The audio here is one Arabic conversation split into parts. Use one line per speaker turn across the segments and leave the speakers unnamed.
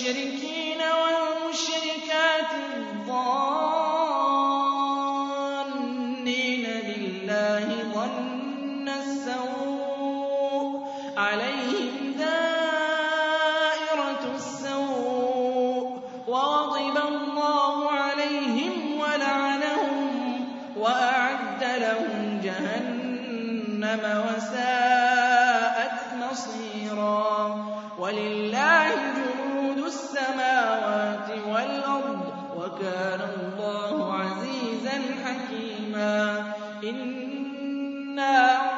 المشركين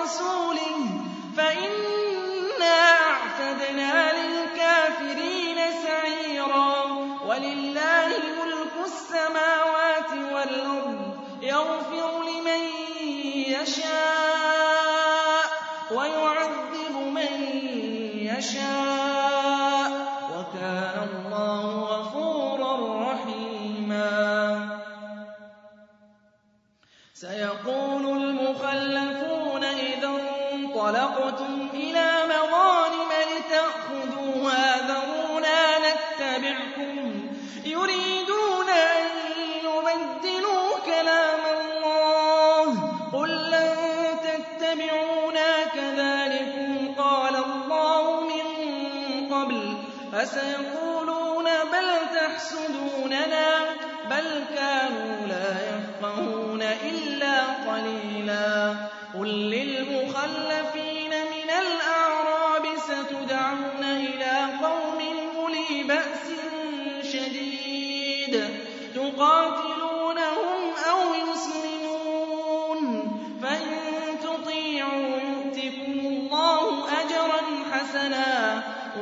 وَرَسُولِهِ فَإِنَّا أَعْتَدْنَا لِلْكَافِرِينَ سَعِيرًا وَلِلَّهِ مُلْكُ السَّمَاوَاتِ وَالْأَرْضِ يَغْفِرُ لِمَن يَشَاءُ وَيُعَذِّبُ مَن يَشَاءُ وَأَخَذْتُمْ إِلَىٰ مَغَانِمَ لِتَأْخُذُوهَا ذَرُونَا نَتَّبِعْكُمْ ۖ يُرِيدُونَ أَن يُبَدِّلُوا كَلَامَ اللَّهِ ۚ قُل لَّن تَتَّبِعُونَا كَذَٰلِكُمْ قَالَ اللَّهُ مِن قَبْلُ ۖ فَسَيَقُولُونَ بَلْ تَحْسُدُونَنَا ۚ بَلْ كَانُوا لَا يَفْقَهُونَ إِلَّا قَلِيلًا قُل لِّلْمُخَلَّفِينَ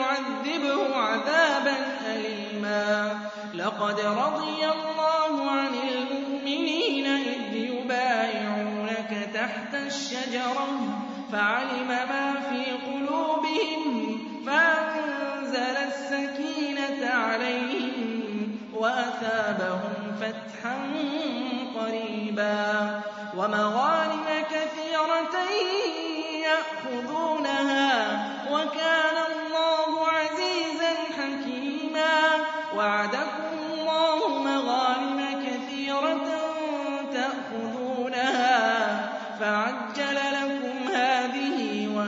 يعذبه عَذَابًا أَلِيمًا لَّقَدْ رَضِيَ اللَّهُ عَنِ الْمُؤْمِنِينَ إِذْ يُبَايِعُونَكَ تَحْتَ الشَّجَرَةِ فَعَلِمَ مَا فِي قُلُوبِهِمْ فَأَنزَلَ السَّكِينَةَ عَلَيْهِمْ وَأَثَابَهُمْ فَتْحًا قَرِيبًا وَمَغَانِمَ كَثِيرَةً يَأْخُذُونَهَا وَكَانَ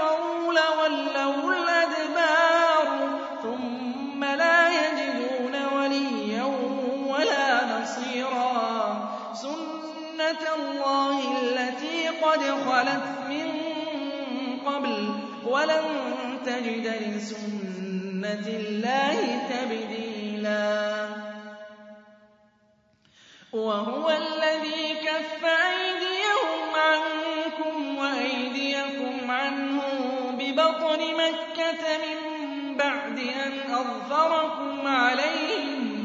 كَفَرُوا لَوَلَّوُا الْأَدْبَارُ ثُمَّ لَا يَجِدُونَ وَلِيًّا وَلَا نَصِيرًا سُنَّةَ اللَّهِ الَّتِي قَدْ خَلَتْ مِن قَبْلُ ۖ وَلَن تَجِدَ لِسُنَّةِ اللَّهِ تَبْدِيلًا وَهُوَ الَّذِي كَفَّ أَيْدِيَهُمْ أن أظفركم عليهم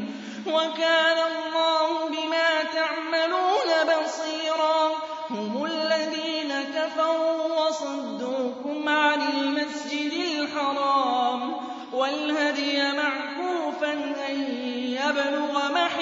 وكان الله بما تعملون بصيرا هم الذين كفروا وصدوكم عن المسجد الحرام والهدي معكوفا أن يبلغ محرم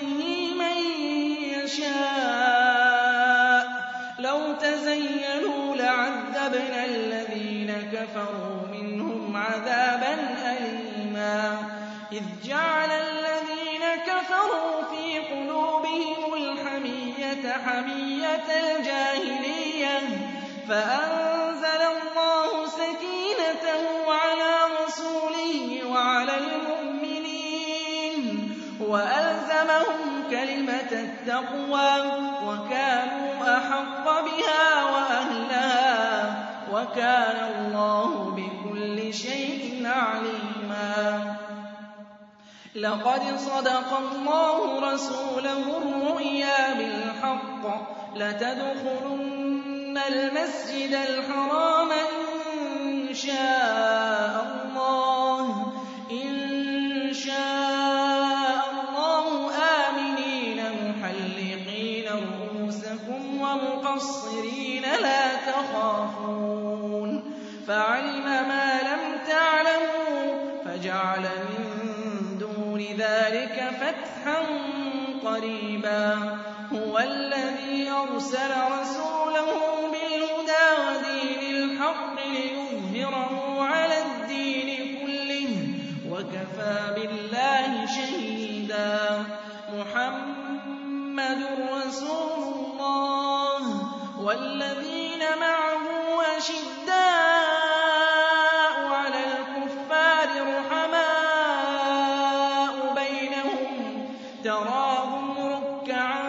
رَحْمَتِهِ مَن يَشَاءُ ۚ لَوْ تَزَيَّلُوا لَعَذَّبْنَا الَّذِينَ كَفَرُوا مِنْهُمْ عَذَابًا أَلِيمًا إِذْ جَعَلَ الَّذِينَ كَفَرُوا فِي قُلُوبِهِمُ الْحَمِيَّةَ حَمِيَّةَ الْجَاهِلِيَّةِ كَلِمَةَ التَّقْوَىٰ وَكَانُوا أَحَقَّ بِهَا وَأَهْلَهَا وَكَانَ اللَّهُ بِكُلِّ شَيْءٍ عَلِيمًا لَّقَدْ صَدَقَ اللَّهُ رَسُولَهُ الرُّؤْيَا بِالْحَقِّ ۖ لَتَدْخُلُنَّ الْمَسْجِدَ الْحَرَامَ إِن شَاءَ مُقَصِّرِينَ لَا تَخَافُونَ فَعَلِمَ مَا لَمْ تَعْلَمُوا فَجَعَلَ مِن دُونِ ذَٰلِكَ فَتْحًا قَرِيبًا هُوَ الَّذِي أَرْسَلَ رَسُولَهُ تَرَاهُمْ رُكَّعًا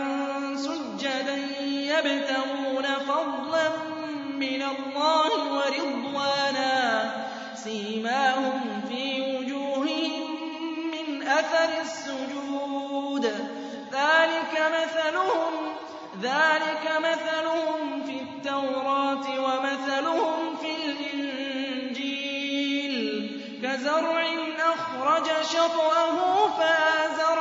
سُجَّدًا يَبْتَغُونَ فَضْلًا مِّنَ اللَّهِ وَرِضْوَانًا سِيمَاهُمْ فِي وُجُوهِهِم مِّنْ أَثَرِ السُّجُودِ ذَٰلِكَ مَثَلُهُمْ ذَٰلِكَ مَثَلُهُمْ فِي التَّوْرَاةِ وَمَثَلُهُمْ فِي الْإِنجِيلِ كَزَرْعٍ أَخْرَجَ شَطْأَهُ فَآزَرَهُ